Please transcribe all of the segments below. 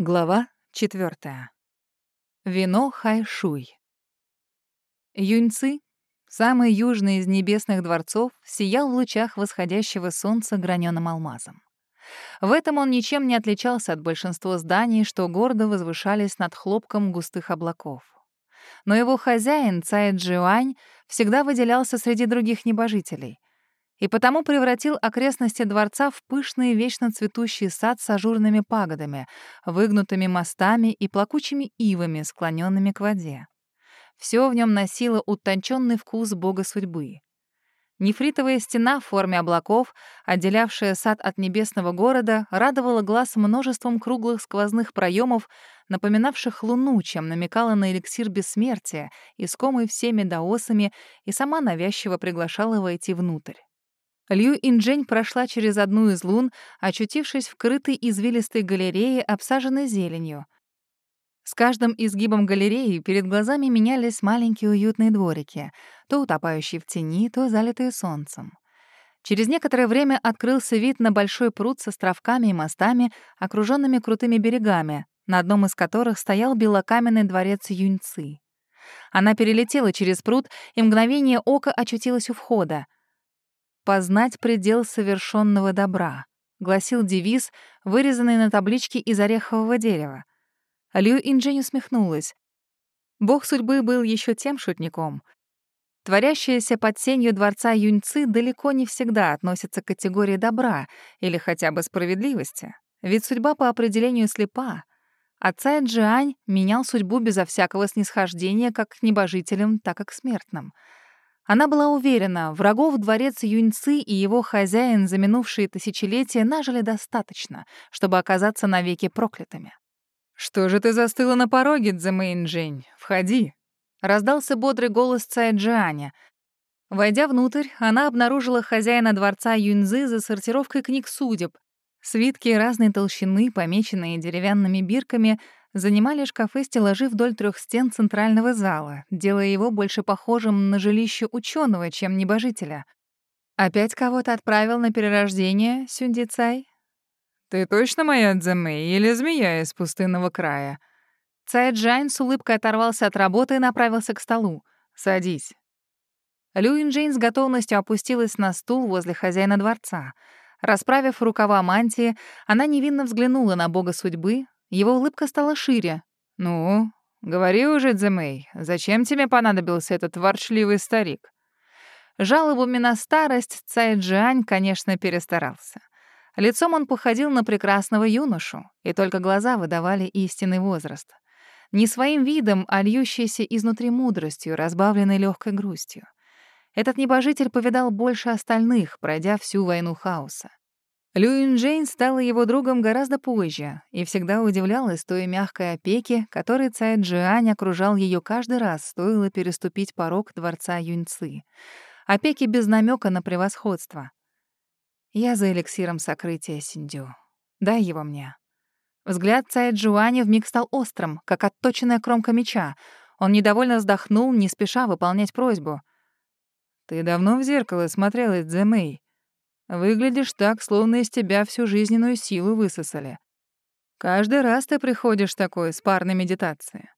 Глава 4. Вино Хайшуй. Юньцы, самый южный из небесных дворцов, сиял в лучах восходящего солнца граненым алмазом. В этом он ничем не отличался от большинства зданий, что гордо возвышались над хлопком густых облаков. Но его хозяин, Цай Джиуань, всегда выделялся среди других небожителей — и потому превратил окрестности дворца в пышный вечно цветущий сад с ажурными пагодами, выгнутыми мостами и плакучими ивами, склоненными к воде. Все в нем носило утонченный вкус бога судьбы. Нефритовая стена в форме облаков, отделявшая сад от небесного города, радовала глаз множеством круглых сквозных проемов, напоминавших луну, чем намекала на эликсир бессмертия, искомый всеми даосами, и сама навязчиво приглашала войти внутрь. Лью Инджень прошла через одну из лун, очутившись в крытой извилистой галерее, обсаженной зеленью. С каждым изгибом галереи перед глазами менялись маленькие уютные дворики, то утопающие в тени, то залитые солнцем. Через некоторое время открылся вид на большой пруд с островками и мостами, окруженными крутыми берегами, на одном из которых стоял белокаменный дворец Юньцы. Она перелетела через пруд и мгновение ока очутилась у входа — «Познать предел совершенного добра», — гласил девиз, вырезанный на табличке из орехового дерева. Лю Инджень усмехнулась. Бог судьбы был еще тем шутником. Творящиеся под сенью дворца Юньцы далеко не всегда относятся к категории добра или хотя бы справедливости, ведь судьба по определению слепа. А Цай Джиань менял судьбу безо всякого снисхождения как к небожителям, так и к смертным — она была уверена, врагов дворец Юньцы и его хозяин за минувшие тысячелетия нажили достаточно, чтобы оказаться навеки проклятыми. «Что же ты застыла на пороге, Цзэмэйнджень? Входи!» — раздался бодрый голос Цай Джианя. Войдя внутрь, она обнаружила хозяина дворца Юньзы за сортировкой книг судеб. Свитки разной толщины, помеченные деревянными бирками — занимали шкафы-стеллажи вдоль трех стен центрального зала, делая его больше похожим на жилище ученого, чем небожителя. «Опять кого-то отправил на перерождение, Сюндицай?» «Ты точно моя Дзэмэй или змея из пустынного края?» Цай Джайн с улыбкой оторвался от работы и направился к столу. «Садись». Люин Джейн с готовностью опустилась на стул возле хозяина дворца. Расправив рукава мантии, она невинно взглянула на бога судьбы, его улыбка стала шире. «Ну, говори уже, Дзэмэй, зачем тебе понадобился этот ворчливый старик?» Жалобами на старость Цай Джиань, конечно, перестарался. Лицом он походил на прекрасного юношу, и только глаза выдавали истинный возраст. Не своим видом, а льющейся изнутри мудростью, разбавленной легкой грустью. Этот небожитель повидал больше остальных, пройдя всю войну хаоса. Люин Джейн стала его другом гораздо позже и всегда удивлялась той мягкой опеке, которой Цай Джиань окружал ее каждый раз, стоило переступить порог дворца Юньцы. Опеки без намека на превосходство. «Я за эликсиром сокрытия Синдю. Дай его мне». Взгляд Цай Джуаня вмиг стал острым, как отточенная кромка меча. Он недовольно вздохнул, не спеша выполнять просьбу. «Ты давно в зеркало смотрелась, Цзэмэй?» Выглядишь так, словно из тебя всю жизненную силу высосали. Каждый раз ты приходишь такой с парной медитации.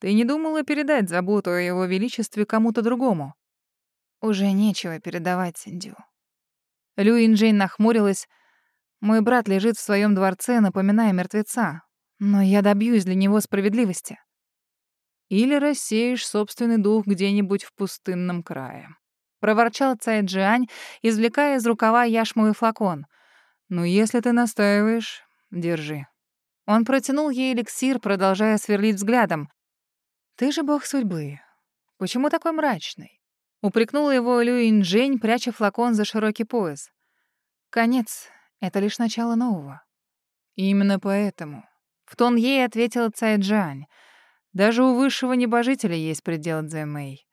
Ты не думала передать заботу о его величестве кому-то другому? Уже нечего передавать, Синдю. Люин Джейн нахмурилась. Мой брат лежит в своем дворце, напоминая мертвеца. Но я добьюсь для него справедливости. Или рассеешь собственный дух где-нибудь в пустынном крае проворчал Цай Джиань, извлекая из рукава яшмовый флакон. «Ну, если ты настаиваешь, держи». Он протянул ей эликсир, продолжая сверлить взглядом. «Ты же бог судьбы. Почему такой мрачный?» Упрекнула его Люин Джень, пряча флакон за широкий пояс. «Конец — это лишь начало нового». «Именно поэтому». В тон ей ответила Цай Джань. «Даже у высшего небожителя есть предел Дзэмэй.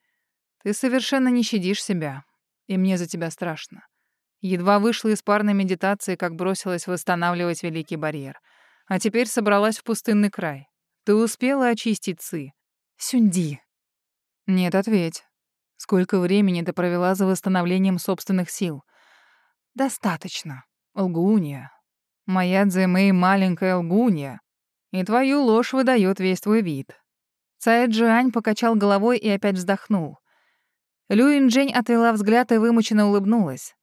Ты совершенно не щадишь себя, и мне за тебя страшно. Едва вышла из парной медитации, как бросилась восстанавливать Великий барьер. А теперь собралась в пустынный край. Ты успела очистить Ци? Сюнди. Нет, ответь. Сколько времени ты провела за восстановлением собственных сил? Достаточно. Лгунья. Моя Дзэмэй маленькая лгунья. И твою ложь выдает весь твой вид. Цай Джиань покачал головой и опять вздохнул. Люин Джень отвела взгляд и вымученно улыбнулась.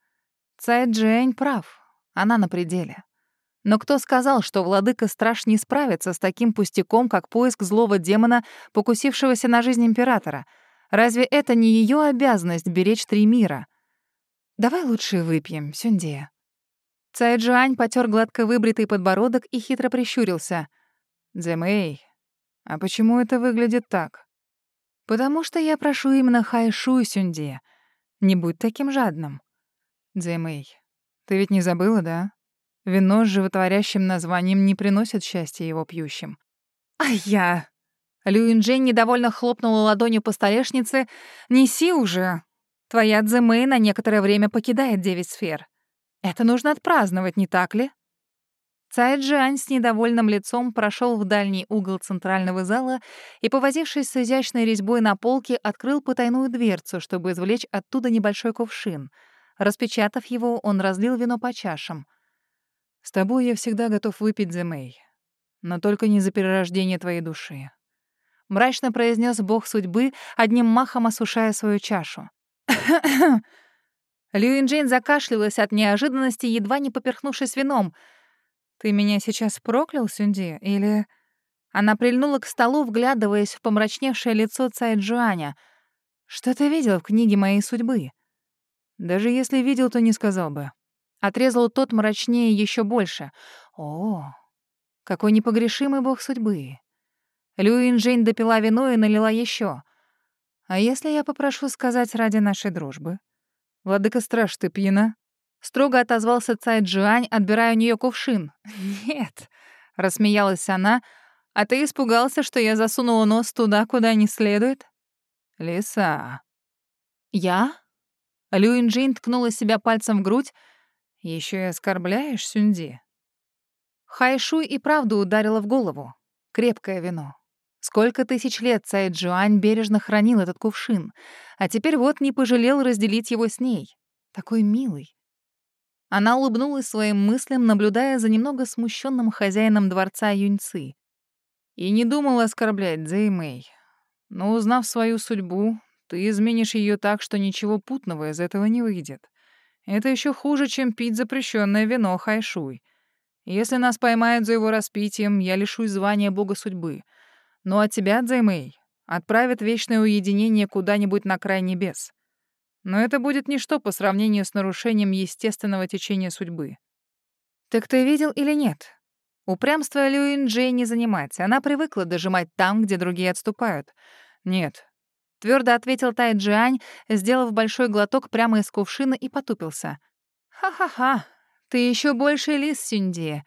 Цай Джиань прав, она на пределе. Но кто сказал, что владыка страж не справится с таким пустяком, как поиск злого демона, покусившегося на жизнь императора? Разве это не ее обязанность беречь три мира? Давай лучше выпьем, Сюндея. Цай Джуань потер гладко выбритый подбородок и хитро прищурился. «Дзэмэй, а почему это выглядит так?» «Потому что я прошу именно Хайшу Сюнде. Не будь таким жадным». «Дзэмэй, ты ведь не забыла, да? Вино с животворящим названием не приносит счастья его пьющим». «А я...» Люинджень недовольно хлопнула ладонью по столешнице. «Неси уже. Твоя Дзэмэй на некоторое время покидает девять сфер. Это нужно отпраздновать, не так ли?» Цай Джиань с недовольным лицом прошел в дальний угол центрального зала и, повозившись с изящной резьбой на полке, открыл потайную дверцу, чтобы извлечь оттуда небольшой кувшин. Распечатав его, он разлил вино по чашам. «С тобой я всегда готов выпить, Зэмэй, но только не за перерождение твоей души», — мрачно произнес бог судьбы, одним махом осушая свою чашу. Льюин Джейн закашлялась от неожиданности, едва не поперхнувшись вином. «Ты меня сейчас проклял, Сюнди, или...» Она прильнула к столу, вглядываясь в помрачневшее лицо Цай Джуаня. «Что ты видел в книге моей судьбы?» «Даже если видел, то не сказал бы». Отрезал тот мрачнее еще больше. «О, какой непогрешимый бог судьбы!» Люин Джейн допила вино и налила еще. «А если я попрошу сказать ради нашей дружбы?» «Владыка страж, ты пьяна?» Строго отозвался Цай Джуань, отбирая у нее кувшин. «Нет», — рассмеялась она, — «а ты испугался, что я засунула нос туда, куда не следует?» «Лиса». «Я?» Люин Джин ткнула себя пальцем в грудь. Еще и оскорбляешь, Сюнди?» Хайшуй и правду ударила в голову. Крепкое вино. Сколько тысяч лет Цай Джуань бережно хранил этот кувшин, а теперь вот не пожалел разделить его с ней. Такой милый. Она улыбнулась своим мыслям, наблюдая за немного смущенным хозяином дворца Юньцы. И не думала оскорблять Мэй. Но узнав свою судьбу, ты изменишь ее так, что ничего путного из этого не выйдет. Это еще хуже, чем пить запрещенное вино Хайшуй. Если нас поймают за его распитием, я лишусь звания бога судьбы — ну а тебя, Дзэймэй, отправят вечное уединение куда-нибудь на край небес. Но это будет ничто по сравнению с нарушением естественного течения судьбы. Так ты видел или нет? Упрямство Люин Джей не занимать. Она привыкла дожимать там, где другие отступают. Нет. Твердо ответил Тай Джиань, сделав большой глоток прямо из кувшина и потупился. «Ха-ха-ха, ты еще больше лис, Сюнди.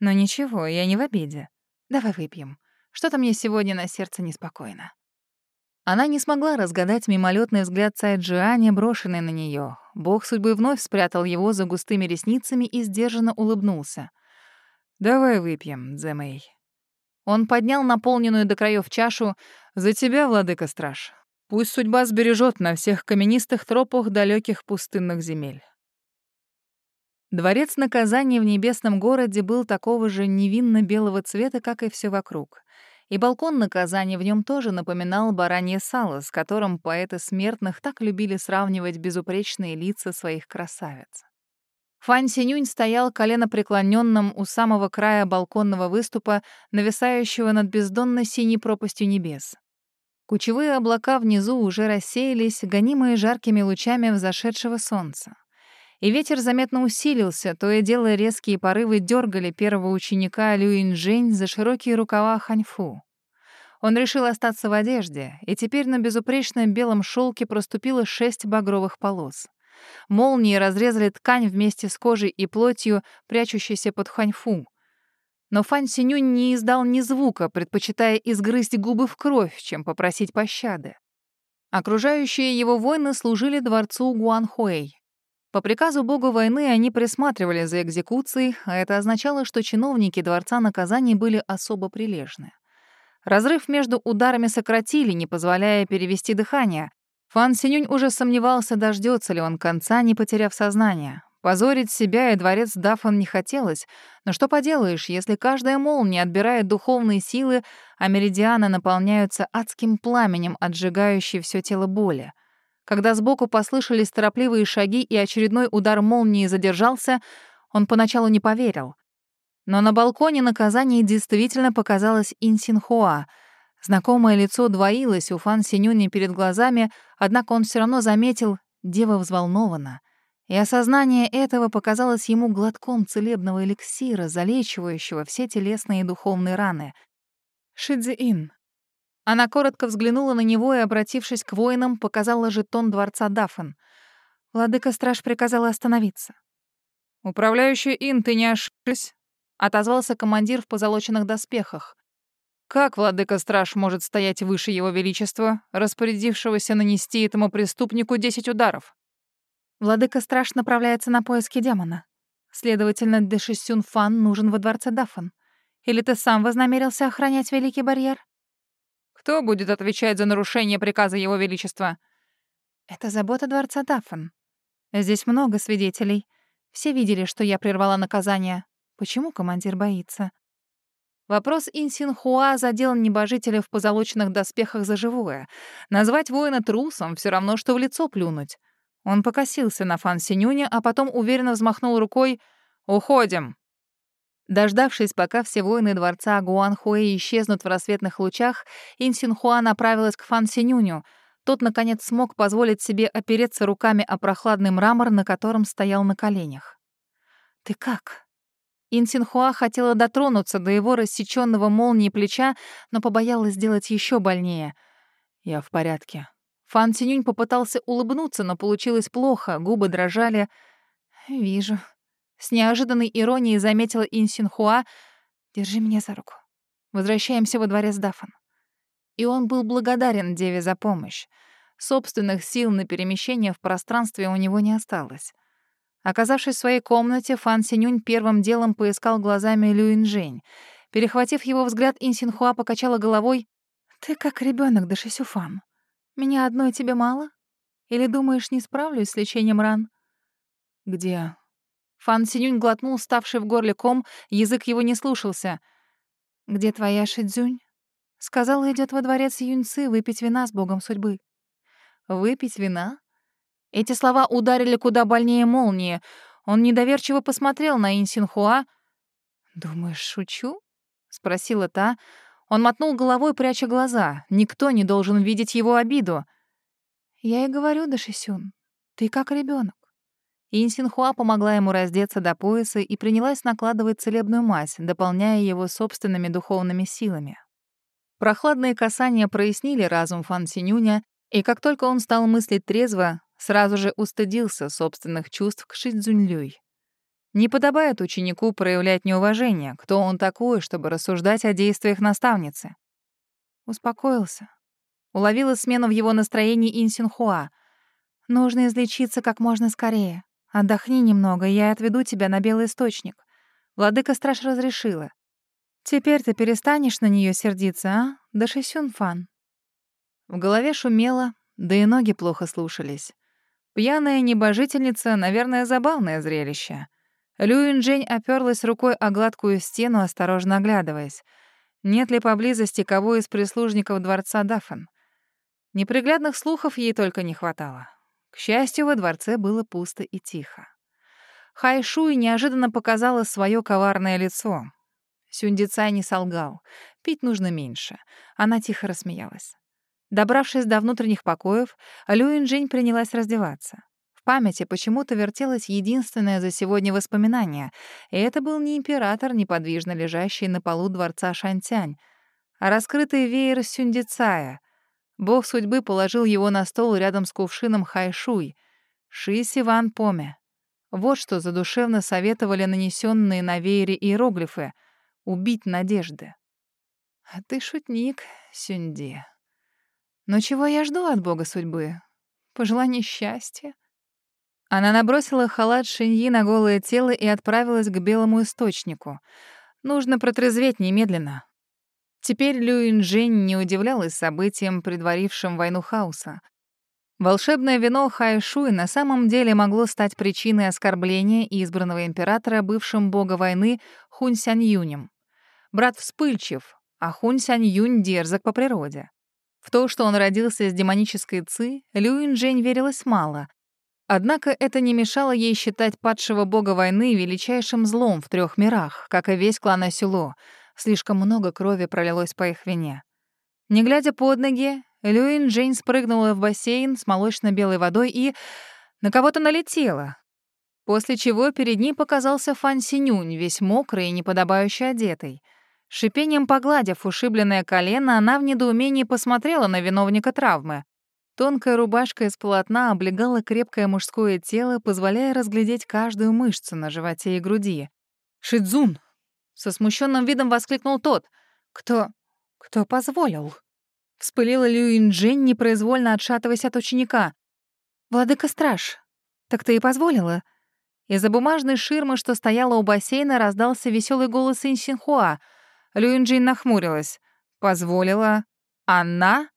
Но ничего, я не в обиде. Давай выпьем. Что-то мне сегодня на сердце неспокойно. Она не смогла разгадать мимолетный взгляд Цай Джианя, брошенный на нее. Бог судьбы вновь спрятал его за густыми ресницами и сдержанно улыбнулся. «Давай выпьем, Зэмэй». Он поднял наполненную до краев чашу. «За тебя, владыка-страж. Пусть судьба сбережет на всех каменистых тропах далеких пустынных земель». Дворец наказания в небесном городе был такого же невинно-белого цвета, как и все вокруг. И балкон наказания в нем тоже напоминал баранье сало, с которым поэты смертных так любили сравнивать безупречные лица своих красавиц. Фань Синюнь стоял коленопреклоненным у самого края балконного выступа, нависающего над бездонной синей пропастью небес. Кучевые облака внизу уже рассеялись, гонимые жаркими лучами взошедшего солнца и ветер заметно усилился, то и дело резкие порывы дергали первого ученика Люинжэнь за широкие рукава ханьфу. Он решил остаться в одежде, и теперь на безупречном белом шелке проступило шесть багровых полос. Молнии разрезали ткань вместе с кожей и плотью, прячущейся под ханьфу. Но Фань Синюнь не издал ни звука, предпочитая изгрызть губы в кровь, чем попросить пощады. Окружающие его воины служили дворцу Гуанхуэй. По приказу бога войны они присматривали за экзекуцией, а это означало, что чиновники Дворца наказаний были особо прилежны. Разрыв между ударами сократили, не позволяя перевести дыхание. Фан Синюнь уже сомневался, дождется ли он конца, не потеряв сознание. Позорить себя и дворец Даффан не хотелось, но что поделаешь, если каждая молния отбирает духовные силы, а меридианы наполняются адским пламенем, отжигающей все тело боли. Когда сбоку послышались торопливые шаги и очередной удар молнии задержался, он поначалу не поверил. Но на балконе наказание действительно показалось Инсинхуа. Знакомое лицо двоилось у Фан Синюни перед глазами, однако он все равно заметил, дева взволнована — и осознание этого показалось ему глотком целебного эликсира, залечивающего все телесные и духовные раны. Шидзи-ин. Она коротко взглянула на него и, обратившись к воинам, показала жетон дворца Даффен. Владыка-страж приказал остановиться. «Управляющий Ин, ты не ошибся?» — отозвался командир в позолоченных доспехах. «Как владыка-страж может стоять выше его величества, распорядившегося нанести этому преступнику десять ударов?» Владыка страш направляется на поиски демона. Следовательно, Дэшисюн Фан нужен во дворце Даффан. Или ты сам вознамерился охранять Великий Барьер? Кто будет отвечать за нарушение приказа Его Величества? Это забота дворца Даффан. Здесь много свидетелей. Все видели, что я прервала наказание. Почему командир боится? Вопрос Инсинхуа задел небожителя в позолоченных доспехах за живое. Назвать воина трусом все равно, что в лицо плюнуть. Он покосился на Фан Синюня, а потом уверенно взмахнул рукой «Уходим!». Дождавшись, пока все воины дворца Гуанхуэ исчезнут в рассветных лучах, Инсинхуа направилась к Фан Синюню. Тот, наконец, смог позволить себе опереться руками о прохладный мрамор, на котором стоял на коленях. «Ты как?» Инсинхуа хотела дотронуться до его рассечённого молнией плеча, но побоялась сделать еще больнее. «Я в порядке», Фан Синюнь попытался улыбнуться, но получилось плохо, губы дрожали. «Вижу». С неожиданной иронией заметила Инсинхуа. «Держи меня за руку. Возвращаемся во дворец Дафан». И он был благодарен Деве за помощь. Собственных сил на перемещение в пространстве у него не осталось. Оказавшись в своей комнате, Фан Синюнь первым делом поискал глазами Люинжэнь. Перехватив его взгляд, Инсинхуа покачала головой. «Ты как ребенок, Дашисюфан. Меня одной тебе мало? Или думаешь, не справлюсь с лечением ран? Где? Фан Синюнь глотнул ставший в горле ком, язык его не слушался. Где твоя Шидзюнь? Сказала, идет во дворец Юньцы выпить вина с богом судьбы. Выпить вина? Эти слова ударили куда больнее молнии. Он недоверчиво посмотрел на Инсинхуа. «Думаешь, шучу?» — спросила та, он мотнул головой, пряча глаза. Никто не должен видеть его обиду. «Я и говорю, Дашисюн, ты как ребенок. Инсинхуа помогла ему раздеться до пояса и принялась накладывать целебную мазь, дополняя его собственными духовными силами. Прохладные касания прояснили разум Фан Синюня, и как только он стал мыслить трезво, сразу же устыдился собственных чувств к Шидзюньлюй. Не подобает ученику проявлять неуважение. Кто он такой, чтобы рассуждать о действиях наставницы? Успокоился. Уловила смену в его настроении Инсинхуа. Нужно излечиться как можно скорее. Отдохни немного, я отведу тебя на белый источник. Владыка Страж разрешила. Теперь ты перестанешь на нее сердиться, а? Даши Сюнфан. В голове шумело, да и ноги плохо слушались. Пьяная небожительница, наверное, забавное зрелище. Люинджень оперлась рукой о гладкую стену, осторожно оглядываясь. Нет ли поблизости кого из прислужников дворца Даффен? Неприглядных слухов ей только не хватало. К счастью, во дворце было пусто и тихо. Хайшуй неожиданно показала свое коварное лицо. Сюндицай не солгал. Пить нужно меньше. Она тихо рассмеялась. Добравшись до внутренних покоев, Люинджень принялась раздеваться памяти почему-то вертелось единственное за сегодня воспоминание, и это был не император, неподвижно лежащий на полу дворца Шантянь, а раскрытый веер Сюндицая. Бог судьбы положил его на стол рядом с кувшином Хайшуй, Ши Сиван Поме. Вот что задушевно советовали нанесенные на веере иероглифы — убить надежды. А ты шутник, Сюнди. Но чего я жду от бога судьбы? Пожелание счастья? Она набросила халат шиньи на голое тело и отправилась к белому источнику. Нужно протрезветь немедленно. Теперь Люин Жень не удивлялась событиям, предварившим войну хаоса. Волшебное вино Хайшуй на самом деле могло стать причиной оскорбления избранного императора бывшим бога войны Хунь Сянь Юнем. Брат вспыльчив, а Хунь Сянь Юнь дерзок по природе. В то, что он родился из демонической ци, Люин Жень верилось мало. Однако это не мешало ей считать падшего бога войны величайшим злом в трех мирах, как и весь клан Асюло. Слишком много крови пролилось по их вине. Не глядя под ноги, Люин Джейн спрыгнула в бассейн с молочно-белой водой и на кого-то налетела. После чего перед ней показался Фан Синюнь, весь мокрый и неподобающе одетый — Шипением погладив ушибленное колено, она в недоумении посмотрела на виновника травмы. Тонкая рубашка из полотна облегала крепкое мужское тело, позволяя разглядеть каждую мышцу на животе и груди. «Шидзун!» — со смущенным видом воскликнул тот. «Кто... кто позволил?» Вспылила Люинджин, непроизвольно отшатываясь от ученика. «Владыка-страж, так ты и позволила?» Из-за бумажной ширмы, что стояла у бассейна, раздался веселый голос Инсинхуа — Люинджин нахмурилась. «Позволила? Она?»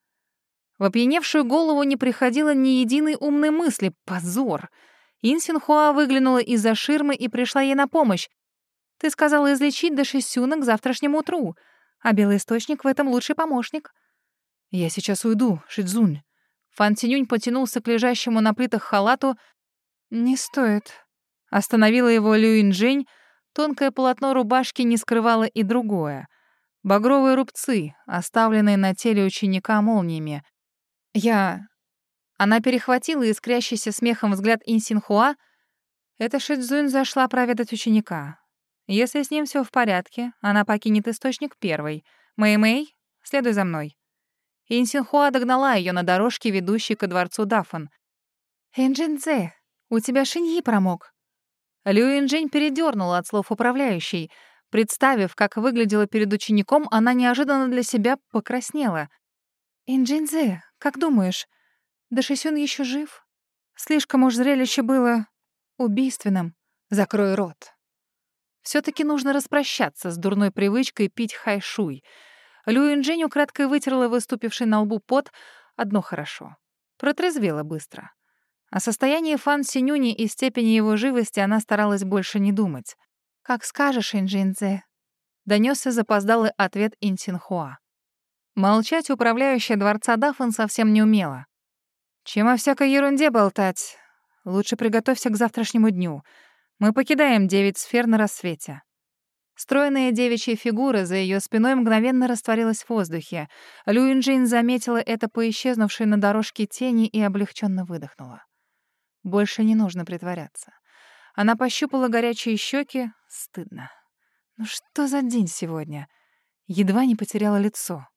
В опьяневшую голову не приходило ни единой умной мысли. Позор! Инсинхуа выглянула из-за ширмы и пришла ей на помощь. «Ты сказала излечить до Шисюна к завтрашнему утру, а белый источник в этом лучший помощник». «Я сейчас уйду, Шидзунь». Фан Тинюнь потянулся к лежащему на плитах халату. «Не стоит». Остановила его Люинджень, Тонкое полотно рубашки не скрывало и другое. Багровые рубцы, оставленные на теле ученика молниями. Я... Она перехватила искрящийся смехом взгляд Инсинхуа. Это Шидзунь зашла проведать ученика. Если с ним все в порядке, она покинет источник первой. Мэй-Мэй, следуй за мной. Инсинхуа догнала ее на дорожке, ведущей ко дворцу Дафан. «Энджинзе, у тебя шиньи промок. Лю Инжень передернула от слов управляющей. Представив, как выглядела перед учеником, она неожиданно для себя покраснела. «Инджинзе, как думаешь, Дашисюн еще жив? Слишком уж зрелище было убийственным. Закрой рот». Все таки нужно распрощаться с дурной привычкой пить хайшуй. Лю Инжень украдкой вытерла выступивший на лбу пот. Одно хорошо. Протрезвела быстро. О состоянии Фан Синюни и степени его живости она старалась больше не думать. «Как скажешь, Инджинзе», — донёсся запоздалый ответ Инсинхуа. Молчать управляющая дворца Дафан совсем не умела. «Чем о всякой ерунде болтать? Лучше приготовься к завтрашнему дню. Мы покидаем девять сфер на рассвете». Стройная девичья фигура за ее спиной мгновенно растворилась в воздухе. Люинджин заметила это по исчезнувшей на дорожке тени и облегченно выдохнула. Больше не нужно притворяться. Она пощупала горячие щеки. Стыдно. Ну что за день сегодня? Едва не потеряла лицо.